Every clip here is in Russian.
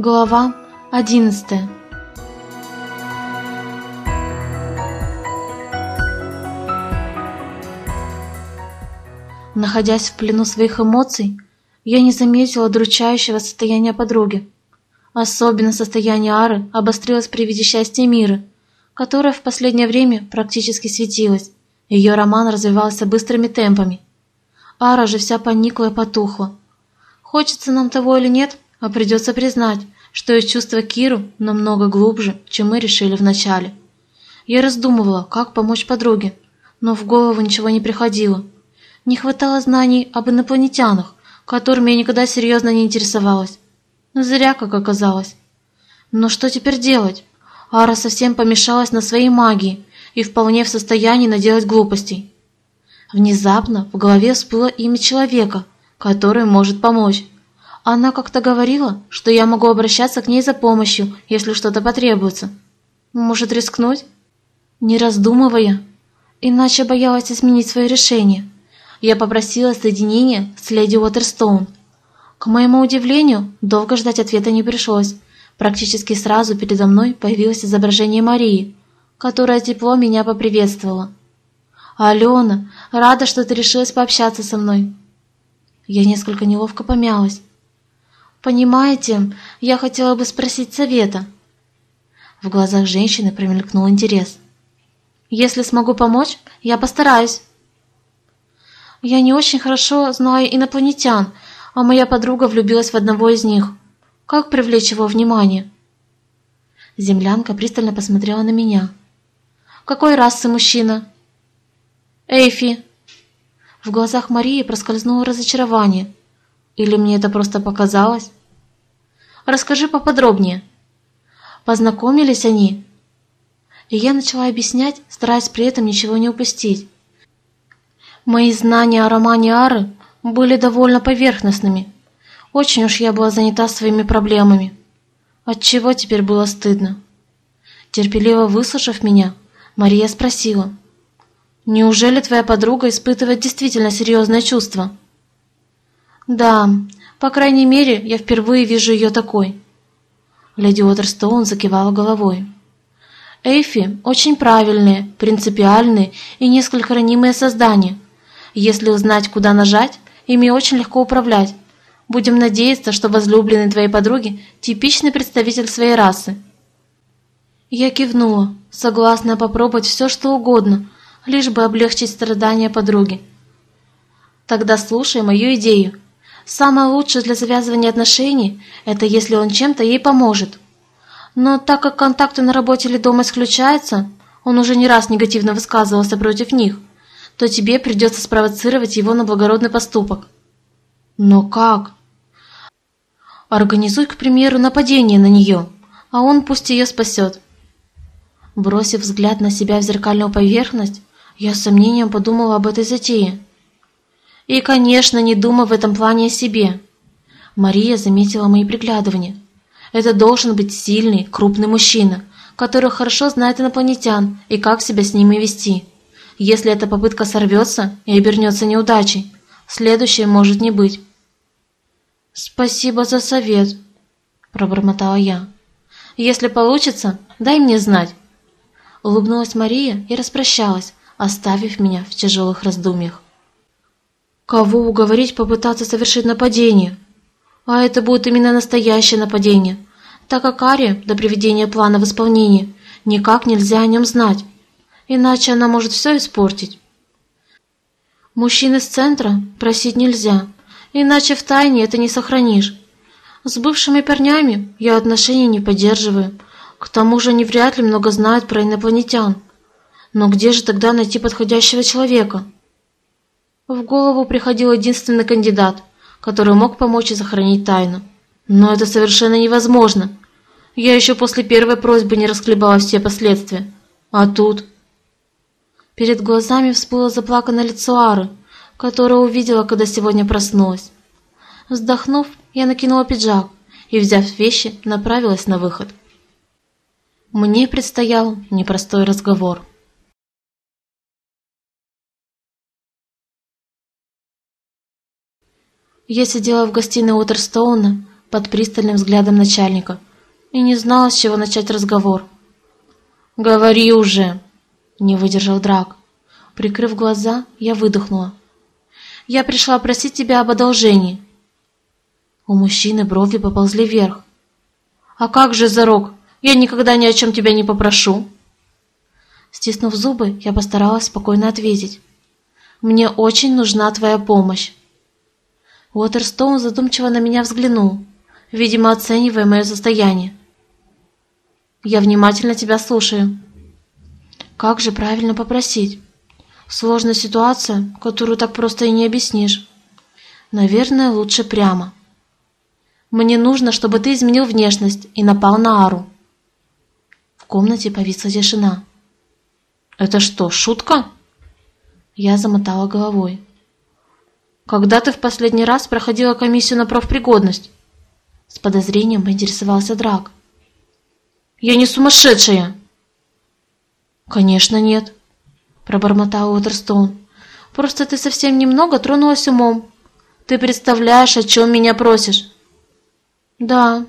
Глава одиннадцатая Находясь в плену своих эмоций, я не заметила удручающего состояния подруги. Особенно состояние Ары обострилось при виде счастья Миры, которая в последнее время практически светилась. Ее роман развивался быстрыми темпами. Ара же вся поникла и потухла. Хочется нам того или нет, а придется признать, что ее чувство Киру намного глубже, чем мы решили вначале. Я раздумывала, как помочь подруге, но в голову ничего не приходило. Не хватало знаний об инопланетянах, которыми я никогда серьезно не интересовалась. Зря, как оказалось. Но что теперь делать? Ара совсем помешалась на своей магии и вполне в состоянии наделать глупостей. Внезапно в голове всплыло имя человека, который может помочь. Она как-то говорила, что я могу обращаться к ней за помощью, если что-то потребуется. Может рискнуть? Не раздумывая, иначе боялась изменить свое решение. Я попросила соединения с леди Уотерстоун. К моему удивлению, долго ждать ответа не пришлось. Практически сразу передо мной появилось изображение Марии, которая тепло меня поприветствовала. «Алена, рада, что ты решилась пообщаться со мной». Я несколько неловко помялась. «Понимаете, я хотела бы спросить совета». В глазах женщины промелькнул интерес. «Если смогу помочь, я постараюсь». «Я не очень хорошо знаю инопланетян, а моя подруга влюбилась в одного из них. Как привлечь его внимание?» Землянка пристально посмотрела на меня. «Какой расы мужчина?» Эйфи!» В глазах Марии проскользнуло разочарование. Или мне это просто показалось? «Расскажи поподробнее». Познакомились они. И я начала объяснять, стараясь при этом ничего не упустить. Мои знания о романе Ары были довольно поверхностными. Очень уж я была занята своими проблемами. Отчего теперь было стыдно? Терпеливо выслушав меня, Мария спросила – Неужели твоя подруга испытывает действительно серьезное чувство? Да, по крайней мере, я впервые вижу ее такой. Леди Уотерстоун закивала головой. Эйфи очень правильные, принципиальные и несколько ранимые создания. Если узнать, куда нажать, ими очень легко управлять. Будем надеяться, что возлюбленный твоей подруги – типичный представитель своей расы. Я кивнула, согласна попробовать все, что угодно – лишь бы облегчить страдания подруги. Тогда слушай мою идею. Самое лучшее для завязывания отношений – это если он чем-то ей поможет. Но так как контакты на работе или дома исключаются, он уже не раз негативно высказывался против них, то тебе придется спровоцировать его на благородный поступок. Но как? Организуй, к примеру, нападение на нее, а он пусть ее спасет. Бросив взгляд на себя в зеркальную поверхность, я с сомнением подумала об этой затее. И, конечно, не думая в этом плане о себе. Мария заметила мои приглядывания. Это должен быть сильный, крупный мужчина, который хорошо знает инопланетян и как себя с ними вести. Если эта попытка сорвется и обернется неудачей, следующее может не быть. «Спасибо за совет», – пробормотала я. «Если получится, дай мне знать». Улыбнулась Мария и распрощалась, оставив меня в тяжелых раздумьях. Кого уговорить попытаться совершить нападение? А это будет именно настоящее нападение, так как Аре до приведения плана в исполнение никак нельзя о нем знать, иначе она может все испортить. Мужчин из центра просить нельзя, иначе в тайне это не сохранишь. С бывшими парнями я отношений не поддерживаю, к тому же они вряд ли много знают про инопланетян. Но где же тогда найти подходящего человека? В голову приходил единственный кандидат, который мог помочь и сохранить тайну. Но это совершенно невозможно. Я еще после первой просьбы не расхлебала все последствия. А тут... Перед глазами всплыло заплаканное лицо Ары, которое увидела, когда сегодня проснулась. Вздохнув, я накинула пиджак и, взяв вещи, направилась на выход. Мне предстоял непростой разговор. Я сидела в гостиной Уотерстоуна, под пристальным взглядом начальника и не знала, с чего начать разговор. «Говори уже!» – не выдержал Драк. Прикрыв глаза, я выдохнула. «Я пришла просить тебя об одолжении». У мужчины брови поползли вверх. «А как же, Зарок? Я никогда ни о чем тебя не попрошу!» Стиснув зубы, я постаралась спокойно ответить. «Мне очень нужна твоя помощь». Уотерстоун задумчиво на меня взглянул, видимо, оценивая мое состояние. «Я внимательно тебя слушаю». «Как же правильно попросить?» «Сложная ситуация, которую так просто и не объяснишь. Наверное, лучше прямо». «Мне нужно, чтобы ты изменил внешность и напал на Ару». В комнате повисла тишина. «Это что, шутка?» Я замотала головой. «Когда ты в последний раз проходила комиссию на профпригодность?» С подозрением поинтересовался Драк. «Я не сумасшедшая!» «Конечно нет», — пробормотал Уотерстоун. «Просто ты совсем немного тронулась умом. Ты представляешь, о чем меня просишь?» «Да».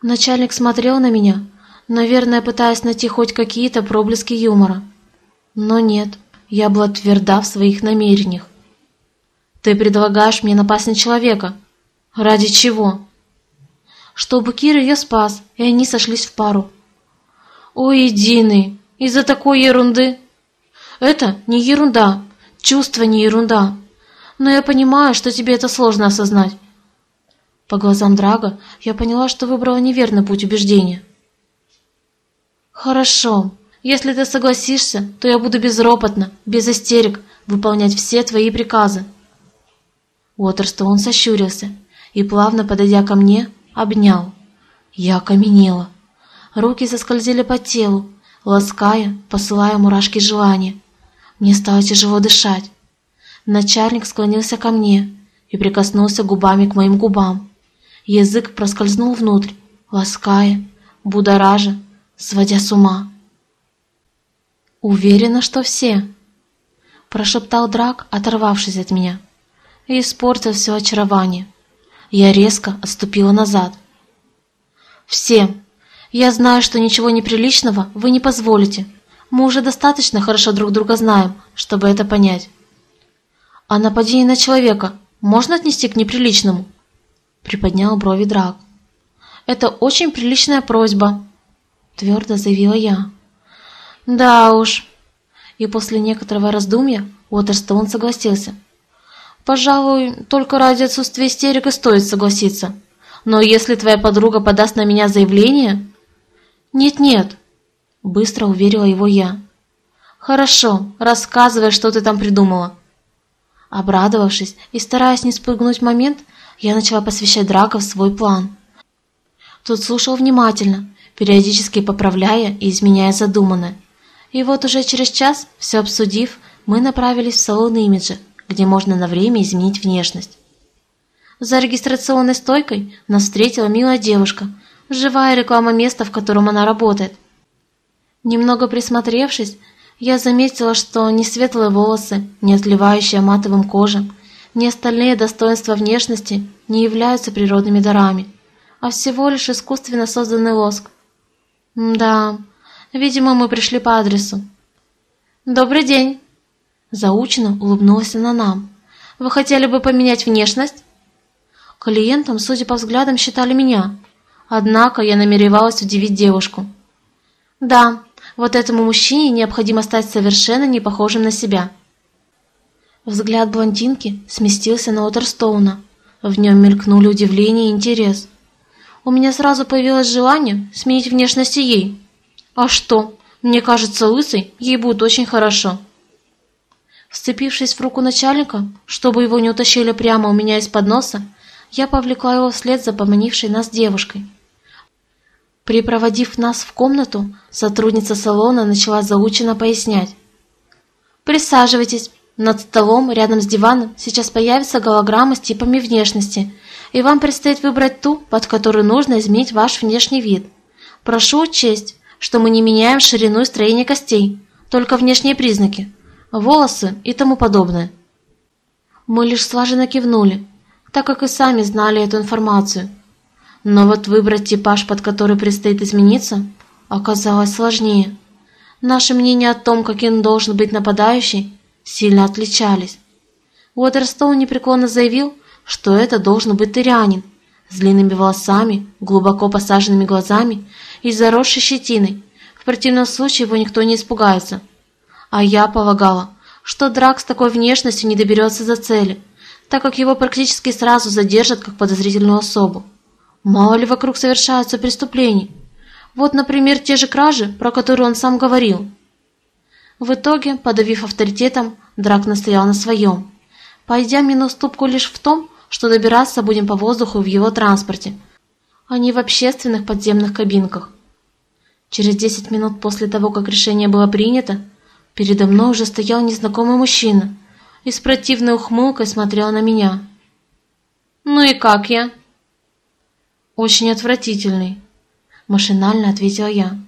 Начальник смотрел на меня, наверное, пытаясь найти хоть какие-то проблески юмора. Но нет, я была тверда в своих намерениях. Ты предлагаешь мне напасть на человека. Ради чего? Чтобы Кир ее спас, и они сошлись в пару. О, единый, из-за такой ерунды. Это не ерунда, чувство не ерунда. Но я понимаю, что тебе это сложно осознать. По глазам Драга я поняла, что выбрала неверный путь убеждения. «Хорошо. Если ты согласишься, то я буду безропотно, без истерик, выполнять все твои приказы». Уотерстоун сощурился и, плавно подойдя ко мне, обнял. Я окаменела. Руки заскользили по телу, лаская, посылая мурашки желания. Мне стало тяжело дышать. Начальник склонился ко мне и прикоснулся губами к моим губам. Язык проскользнул внутрь, лаская, будоража, сводя с ума. «Уверена, что все», – прошептал Драк, оторвавшись от меня, и испортил все очарование. Я резко отступила назад. «Все. Я знаю, что ничего неприличного вы не позволите. Мы уже достаточно хорошо друг друга знаем, чтобы это понять. А нападение на человека можно отнести к неприличному?» Приподнял брови Драк. «Это очень приличная просьба», твердо заявила я. Да уж. И после некоторого раздумья Уотерстоун согласился. Пожалуй, только ради отсутствия истерик стоит согласиться. Но если твоя подруга подаст на меня заявление... Нет-нет, быстро уверила его я. Хорошо, рассказывай, что ты там придумала. Обрадовавшись и стараясь не спугнуть момент, я начала посвящать Драка в свой план. Тот слушал внимательно, периодически поправляя и изменяя задуманное. И вот уже через час, все обсудив, мы направились в салон имиджа, где можно на время изменить внешность. За регистрационной стойкой нас встретила милая девушка, живая реклама места, в котором она работает. Немного присмотревшись, я заметила, что ни светлые волосы, ни отливающая матовым кожа, ни остальные достоинства внешности не являются природными дарами, а всего лишь искусственно созданный лоск, «Да, видимо, мы пришли по адресу». «Добрый день!» Заучено улыбнулась она нам. «Вы хотели бы поменять внешность?» Клиентам, судя по взглядам, считали меня. Однако я намеревалась удивить девушку. «Да, вот этому мужчине необходимо стать совершенно не похожим на себя». Взгляд блондинки сместился на Уотерстоуна. В нем мелькнули удивление и интерес. У меня сразу появилось желание сменить внешность ей. А что? Мне кажется, лысый ей будет очень хорошо. Вцепившись в руку начальника, чтобы его не утащили прямо у меня из-под носа, я повлекла его вслед за поманившей нас девушкой. Припроводив нас в комнату, сотрудница салона начала заученно пояснять. «Присаживайтесь. Над столом, рядом с диваном, сейчас появится голограмма с типами внешности – и вам предстоит выбрать ту, под которую нужно изменить ваш внешний вид. Прошу учесть, что мы не меняем ширину и строение костей, только внешние признаки, волосы и тому подобное. Мы лишь слаженно кивнули. Так как и сами знали эту информацию. Но вот выбрать типаж, под который предстоит измениться, оказалось сложнее. Наши мнения о том, каким должен быть нападающий, сильно отличались. Уотерстоун непреклонно заявил, что это должен быть тырянин, с длинными волосами, глубоко посаженными глазами и заросшей щетиной. В противном случае его никто не испугается. А я полагала, что Драк с такой внешностью не доберется за цели, так как его практически сразу задержат как подозрительную особу. Мало ли вокруг совершаются преступлений. Вот, например, те же кражи, про которые он сам говорил. В итоге, подавив авторитетом, Драк настоял на своем, пойдя мне на уступку лишь в том, что добираться будем по воздуху в его транспорте, а не в общественных подземных кабинках. Через 10 минут после того, как решение было принято, передо мной уже стоял незнакомый мужчина и с противной ухмылкой смотрел на меня. «Ну и как я?» «Очень отвратительный», – машинально ответила я.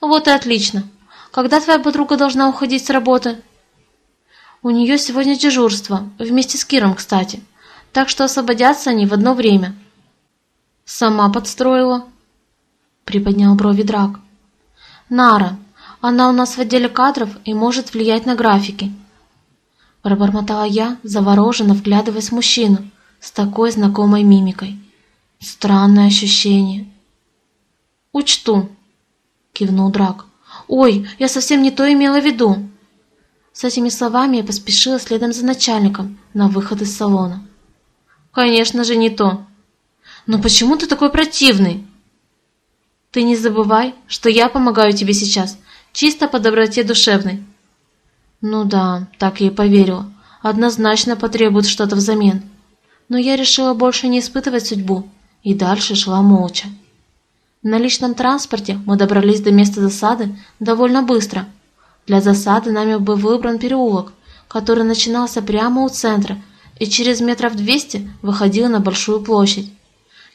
«Вот и отлично. Когда твоя подруга должна уходить с работы?» «У нее сегодня дежурство, вместе с Киром, кстати» так что освободятся они в одно время. Сама подстроила, приподнял брови Драк. Нара, она у нас в отделе кадров и может влиять на графики. Пробормотала я, завороженно вглядываясь в мужчину с такой знакомой мимикой. Странное ощущение. «Учту», — кивнул Драк. «Ой, я совсем не то имела в виду». С этими словами я поспешила следом за начальником на выход из салона. Конечно же не то. Но почему ты такой противный? Ты не забывай, что я помогаю тебе сейчас, чисто по доброте душевной. Ну да, так я и поверила. Однозначно потребует что-то взамен. Но я решила больше не испытывать судьбу и дальше шла молча. На личном транспорте мы добрались до места засады довольно быстро. Для засады нами был выбран переулок, который начинался прямо у центра – и через метров двести выходила на большую площадь.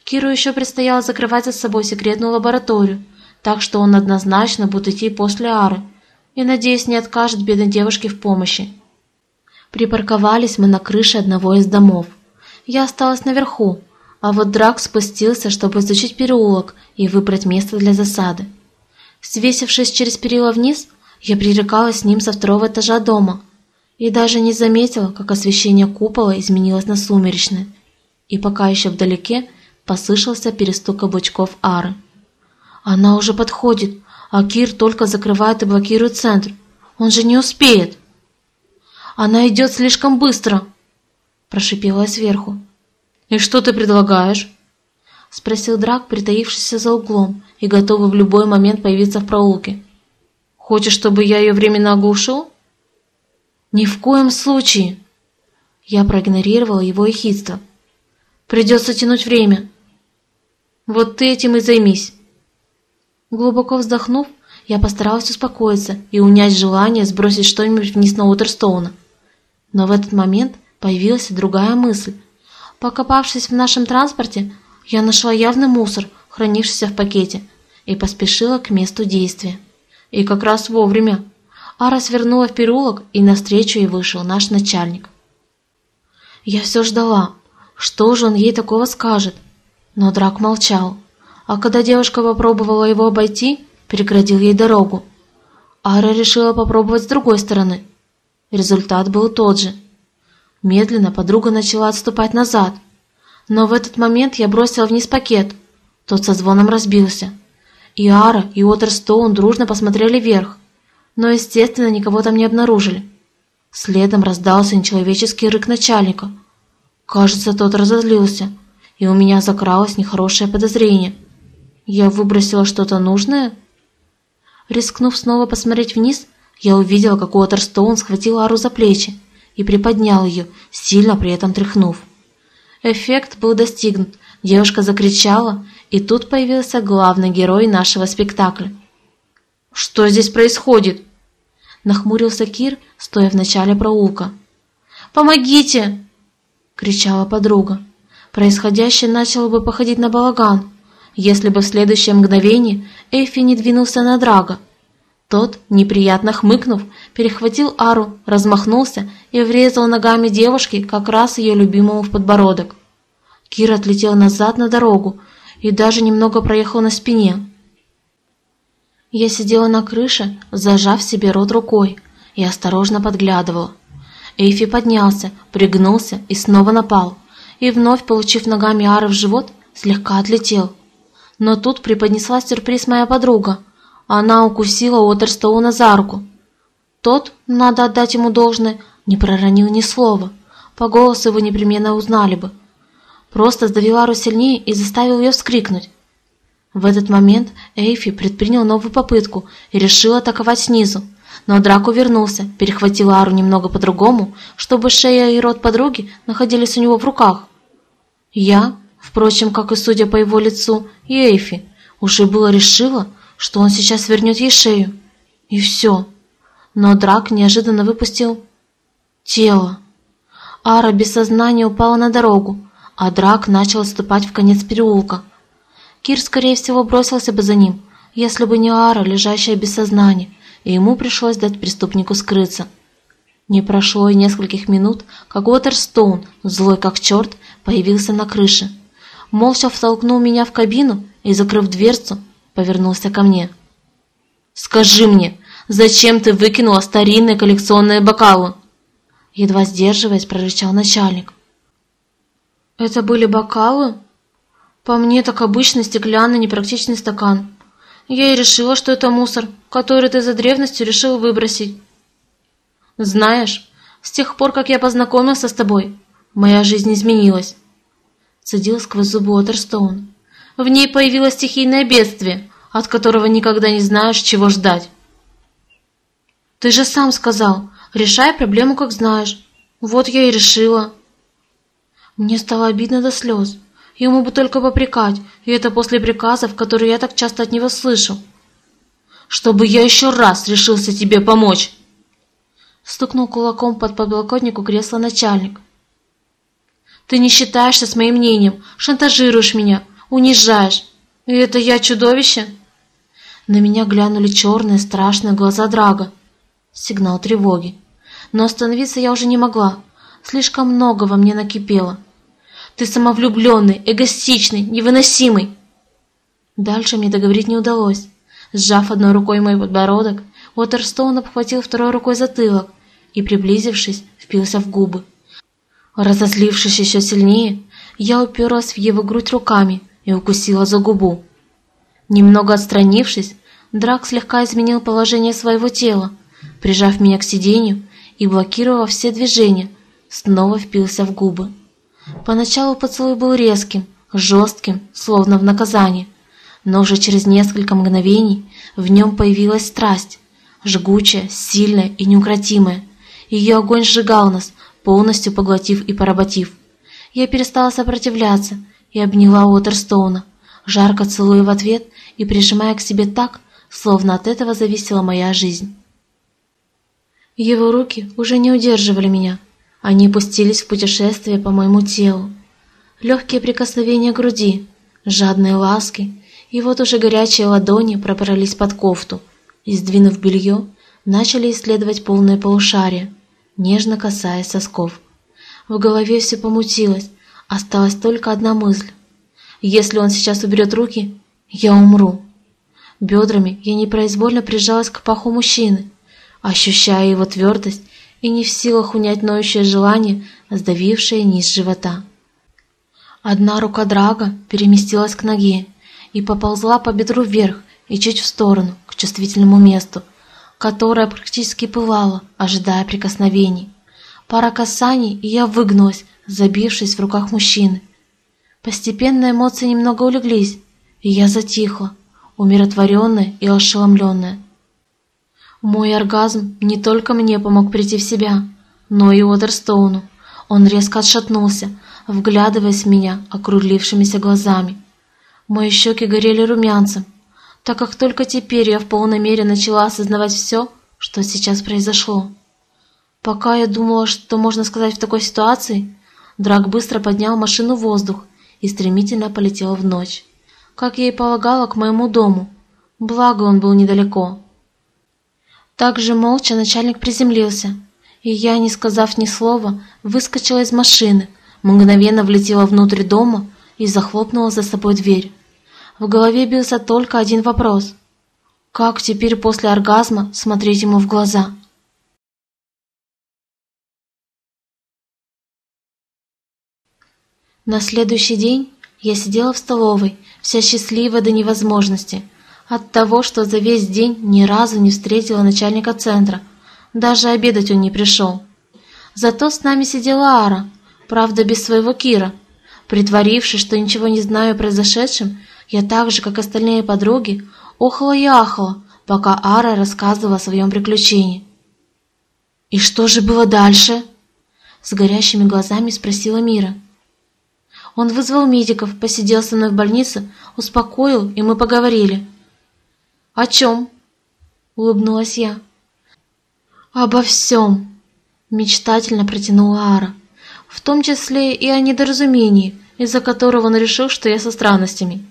Киру еще предстояло закрывать за собой секретную лабораторию, так что он однозначно будет идти после Ары и, надеюсь, не откажет бедной девушке в помощи. Припарковались мы на крыше одного из домов. Я осталась наверху, а вот Драк спустился, чтобы изучить переулок и выбрать место для засады. Свесившись через перила вниз, я пререкалась с ним со второго этажа дома, и даже не заметила, как освещение купола изменилось на сумеречное, и пока еще вдалеке послышался перестук каблучков Ары. Она уже подходит, а Кир только закрывает и блокирует центр. Он же не успеет. Она идет слишком быстро, прошипела я сверху. И что ты предлагаешь? Спросил Драк, притаившийся за углом и готовый в любой момент появиться в проулке. Хочешь, чтобы я ее временно оглушил? Ни в коем случае. Я проигнорировала его ехидство. Придется тянуть время. Вот ты этим и займись. Глубоко вздохнув, я постаралась успокоиться и унять желание сбросить что-нибудь вниз на Уотерстоуна. Но в этот момент появилась другая мысль. Покопавшись в нашем транспорте, я нашла явный мусор, хранившийся в пакете, и поспешила к месту действия. И как раз вовремя. Ара свернула в переулок, и навстречу ей вышел наш начальник. Я все ждала, что же он ей такого скажет, но Драк молчал, а когда девушка попробовала его обойти, преградил ей дорогу. Ара решила попробовать с другой стороны. Результат был тот же. Медленно подруга начала отступать назад, но в этот момент я бросила вниз пакет. Тот со звоном разбился. И Ара, и Уотерстоун дружно посмотрели вверх но, естественно, никого там не обнаружили. Следом раздался нечеловеческий рык начальника. Кажется, тот разозлился, и у меня закралось нехорошее подозрение. Я выбросила что-то нужное? Рискнув снова посмотреть вниз, я увидела, как Уотерстоун схватил Ару за плечи и приподнял ее, сильно при этом тряхнув. Эффект был достигнут, девушка закричала, и тут появился главный герой нашего спектакля. «Что здесь происходит?» нахмурился Кир, стоя в начале проулка. «Помогите!» — кричала подруга. Происходящее начало бы походить на балаган, если бы в следующее мгновение Эфи не двинулся на Драга. Тот, неприятно хмыкнув, перехватил Ару, размахнулся и врезал ногами девушки как раз ее любимому в подбородок. Кир отлетел назад на дорогу и даже немного проехал на спине. Я сидела на крыше, зажав себе рот рукой, и осторожно подглядывала. Эйфи поднялся, пригнулся и снова напал, и вновь, получив ногами Ары в живот, слегка отлетел. Но тут преподнесла сюрприз моя подруга. Она укусила Уотерстоуна за руку. Тот, надо отдать ему должное, не проронил ни слова. По голосу его непременно узнали бы. Просто сдавил Ару сильнее и заставил ее вскрикнуть. В этот момент Эйфи предпринял новую попытку и решил атаковать снизу. Но Драко вернулся, перехватил Ару немного по-другому, чтобы шея и рот подруги находились у него в руках. Я, впрочем, как и судя по его лицу, и Эйфи, уже было решила, что он сейчас вернет ей шею. И все. Но Драк неожиданно выпустил тело. Ара без сознания упала на дорогу, а Драк начал отступать в конец переулка. Кир, скорее всего, бросился бы за ним, если бы не Ара, лежащая без сознания, и ему пришлось дать преступнику скрыться. Не прошло и нескольких минут, как Уотерстоун, злой как черт, появился на крыше. Молча втолкнул меня в кабину и, закрыв дверцу, повернулся ко мне. «Скажи мне, зачем ты выкинула старинные коллекционные бокалы?» Едва сдерживаясь, прорычал начальник. «Это были бокалы?» «По мне так обычный стеклянный непрактичный стакан. Я и решила, что это мусор, который ты за древностью решил выбросить. Знаешь, с тех пор, как я познакомился с тобой, моя жизнь изменилась. Цедил сквозь зубы Уотерстоун. В ней появилось стихийное бедствие, от которого никогда не знаешь, чего ждать. Ты же сам сказал, решай проблему, как знаешь. Вот я и решила. Мне стало обидно до слез. Ему бы только попрекать, и это после приказов, которые я так часто от него слышу. «Чтобы я еще раз решился тебе помочь!» Стукнул кулаком под подлокотнику кресла начальник. «Ты не считаешься с моим мнением, шантажируешь меня, унижаешь. И это я чудовище?» На меня глянули черные страшные глаза Драга. Сигнал тревоги. Но остановиться я уже не могла. Слишком много во мне накипело. Ты самовлюбленный, эгоистичный, невыносимый!» Дальше мне договорить не удалось. Сжав одной рукой мой подбородок, Уотерстоун обхватил второй рукой затылок и, приблизившись, впился в губы. Разозлившись еще сильнее, я уперлась в его грудь руками и укусила за губу. Немного отстранившись, Драк слегка изменил положение своего тела, прижав меня к сиденью и блокировав все движения, снова впился в губы. Поначалу поцелуй был резким, жестким, словно в наказание, но уже через несколько мгновений в нем появилась страсть, жгучая, сильная и неукротимая. Ее огонь сжигал нас, полностью поглотив и поработив. Я перестала сопротивляться и обняла Уотерстоуна, жарко целуя в ответ и прижимая к себе так, словно от этого зависела моя жизнь. Его руки уже не удерживали меня, они пустились в путешествие по моему телу. Легкие прикосновения груди, жадные ласки, и вот уже горячие ладони пробрались под кофту и, сдвинув белье, начали исследовать полное полушарие, нежно касаясь сосков. В голове все помутилось, осталась только одна мысль. Если он сейчас уберет руки, я умру. Бедрами я непроизвольно прижалась к паху мужчины, ощущая его твердость и не в силах унять ноющее желание, сдавившее низ живота. Одна рука Драга переместилась к ноге и поползла по бедру вверх и чуть в сторону, к чувствительному месту, которое практически пылало, ожидая прикосновений. Пара касаний, и я выгнулась, забившись в руках мужчины. Постепенно эмоции немного улеглись, и я затихла, умиротворенная и ошеломленная. Мой оргазм не только мне помог прийти в себя, но и Уотерстоуну. Он резко отшатнулся, вглядываясь в меня округлившимися глазами. Мои щеки горели румянцем, так как только теперь я в полной мере начала осознавать все, что сейчас произошло. Пока я думала, что можно сказать в такой ситуации, Драк быстро поднял машину в воздух и стремительно полетел в ночь. Как я и полагала, к моему дому. Благо он был недалеко. Также молча начальник приземлился, и я, не сказав ни слова, выскочила из машины, мгновенно влетела внутрь дома и захлопнула за собой дверь. В голове бился только один вопрос. Как теперь после оргазма смотреть ему в глаза? На следующий день я сидела в столовой, вся счастливая до невозможности, от того, что за весь день ни разу не встретила начальника центра, даже обедать он не пришел. Зато с нами сидела Ара, правда без своего Кира. Притворившись, что ничего не знаю о произошедшем, я так же, как остальные подруги, охала и ахала, пока Ара рассказывала о своем приключении. «И что же было дальше?» С горящими глазами спросила Мира. Он вызвал медиков, посидел со мной в больнице, успокоил, и мы поговорили. «О чем?» — улыбнулась я. «Обо всем!» — мечтательно протянула Ара. «В том числе и о недоразумении, из-за которого он решил, что я со странностями».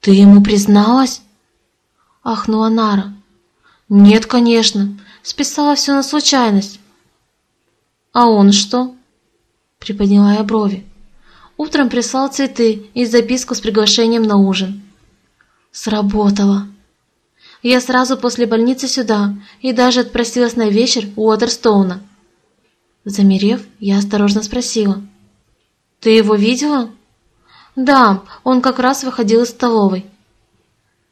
«Ты ему призналась?» — ахнула Нара. «Нет, конечно. Списала все на случайность». «А он что?» — приподняла я брови. Утром прислал цветы и записку с приглашением на ужин. Сработало. Я сразу после больницы сюда и даже отпросилась на вечер у Уотерстоуна. Замерев, я осторожно спросила. «Ты его видела?» «Да, он как раз выходил из столовой».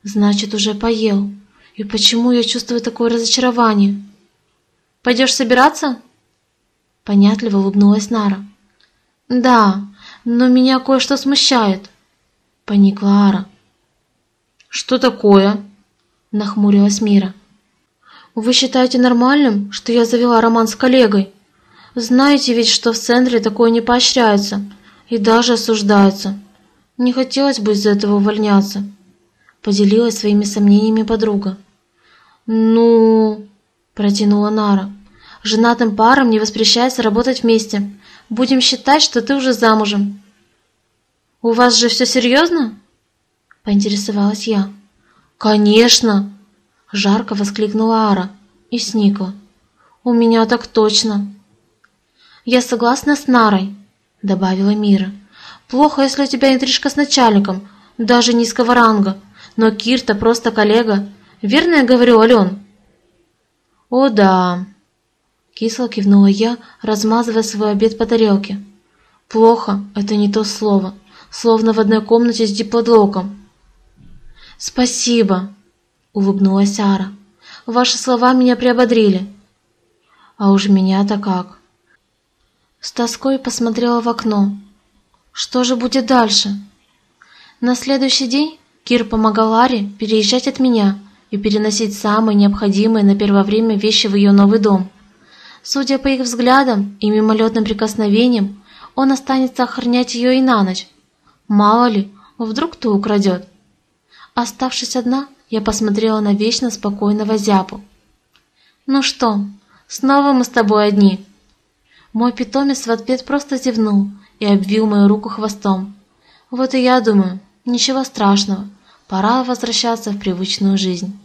«Значит, уже поел. И почему я чувствую такое разочарование?» «Пойдешь собираться?» Понятливо улыбнулась Нара. «Да, но меня кое-что смущает», — поникла Ара. «Что такое?» — нахмурилась Мира. «Вы считаете нормальным, что я завела роман с коллегой? Знаете ведь, что в центре такое не поощряется и даже осуждается. Не хотелось бы из-за этого увольняться», — поделилась своими сомнениями подруга. «Ну...» — протянула Нара. «Женатым парам не воспрещается работать вместе, Будем считать, что ты уже замужем. У вас же все серьезно? Поинтересовалась я. Конечно! Жарко воскликнула Ара и сникла. У меня так точно. Я согласна с Нарой, добавила Мира. Плохо, если у тебя интрижка с начальником, даже низкого ранга, но Кир-то просто коллега. Верно я говорю, Ален? О да, Кисло кивнула я, размазывая свой обед по тарелке. Плохо – это не то слово, словно в одной комнате с диплодлоком. «Спасибо», – улыбнулась Ара. «Ваши слова меня приободрили». «А уж меня-то как». С тоской посмотрела в окно. «Что же будет дальше?» На следующий день Кир помогал Аре переезжать от меня и переносить самые необходимые на первое время вещи в ее новый дом – Судя по их взглядам и мимолетным прикосновениям, он останется охранять ее и на ночь. Мало ли, вдруг кто украдет. Оставшись одна, я посмотрела на вечно спокойного зяпу. «Ну что, снова мы с тобой одни?» Мой питомец в ответ просто зевнул и обвил мою руку хвостом. Вот и я думаю, ничего страшного, пора возвращаться в привычную жизнь.